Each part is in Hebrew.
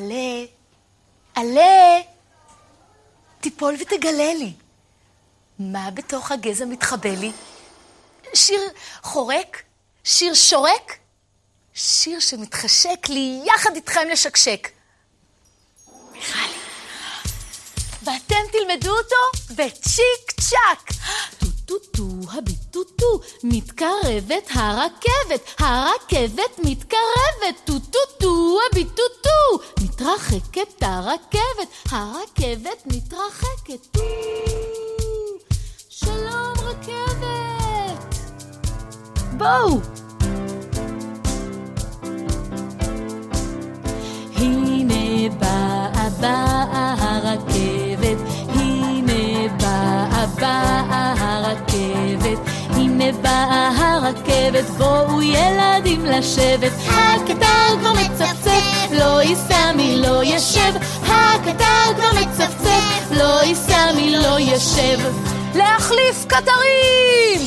עלה, עלה, תיפול ותגלה לי. מה בתוך הגזע מתחבא לי? שיר חורק? שיר שורק? שיר שמתחשק לי יחד איתכם לשקשק. מיכלי. ואתם תלמדו אותו בצ'יק צ'אק. טו-טו-טו, הביטו-טו, מתקרבת הרכבת, הרכבת מתקרבת, טו-טו-טו, הביטו-טו, מתרחקת הרכבת, הרכבת מתרחקת, טו. שלום רכבת. בואו. הרכבת, בואו ילדים לשבת, הקטר כבר מצפצף, לא ייסע מי לא ישב, הקטר כבר מצפצף, לא ייסע מי לא ישב. להחליף קטרים!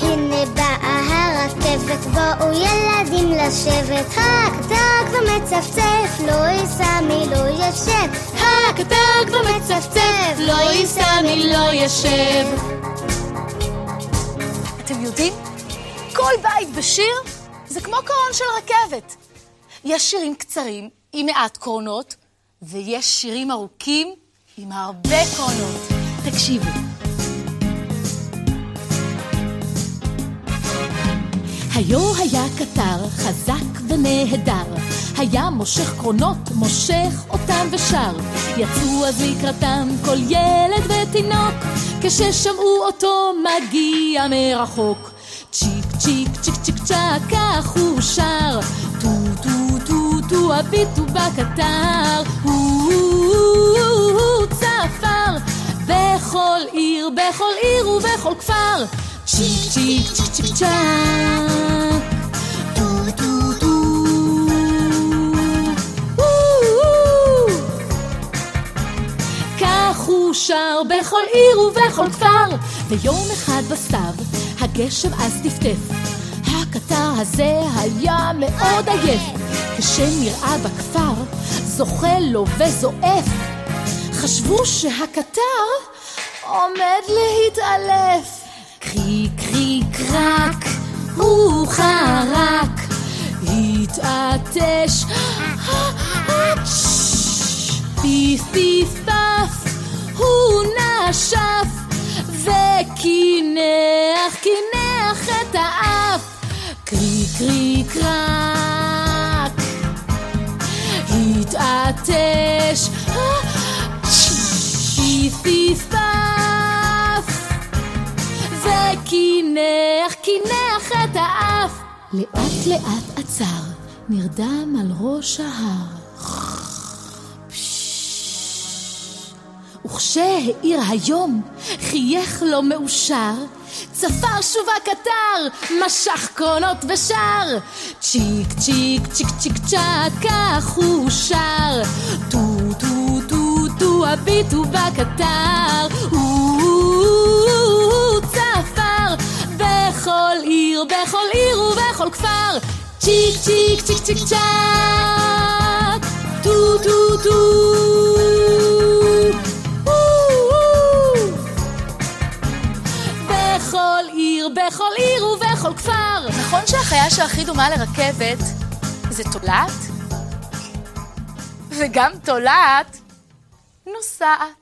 הנה באה הרכבת, בואו ילדים לשבת. הקטר כבר מצפצף, לא ייסע מי לא ישב. הקטר כבר מצפצף, לא ייסע מי לא ישב. אתם יודעים? כל בית בשיר זה כמו קרון של רכבת. יש שירים קצרים עם מעט קרונות, ויש שירים ארוכים עם הרבה קרונות. תקשיבו. היו היה קטר חזק ונהדר, היה מושך קרונות, מושך אותם ושר. יצאו אז לקראתם כל ילד ותינוק, כששמעו אותו מגיע מרחוק. צ'יק צ'יק צ'יק צ'יק צ'ק, כך הוא שר. טו טו טו טו הביטו בקטר. הוא צפר בכל עיר, בכל עיר ובכל כפר. בכל עיר ובכל כפר. ויום אחד בסתיו, הגשם אז טפטף. הקטר הזה היה מאוד עייף, כשנראה בכפר, זוחל לו וזועף. חשבו שהקטר עומד להתעלף. קרי קרי קרק, הוא חרק, התעטש, פיף פיף פף, הוא נשף, וקינח, קינח את האף, קרי קרי קרק, התעטש, פיף פיף פף, וקינח, קינח את האף. לאט לאט עצר, נרדם על ראש ההר. וכשהאיר היום, חייך לו מאושר, צפר שוב הקטר, משך קרונות ושר. צ'יק צ'יק צ'יק צ'יק צ'ק, כך הוא שר. טו טו טו טו הביטו בקטר. הוא בכל עיר, בכל עיר ובכל כפר. צ'יק צ'יק צ'יק צ'יק צ'ק. טו טו טו. בכל עיר, בכל עיר ובכל כפר. נכון שהחיה שהכי דומה לרכבת זה תולעת? וגם תולעת נוסעת.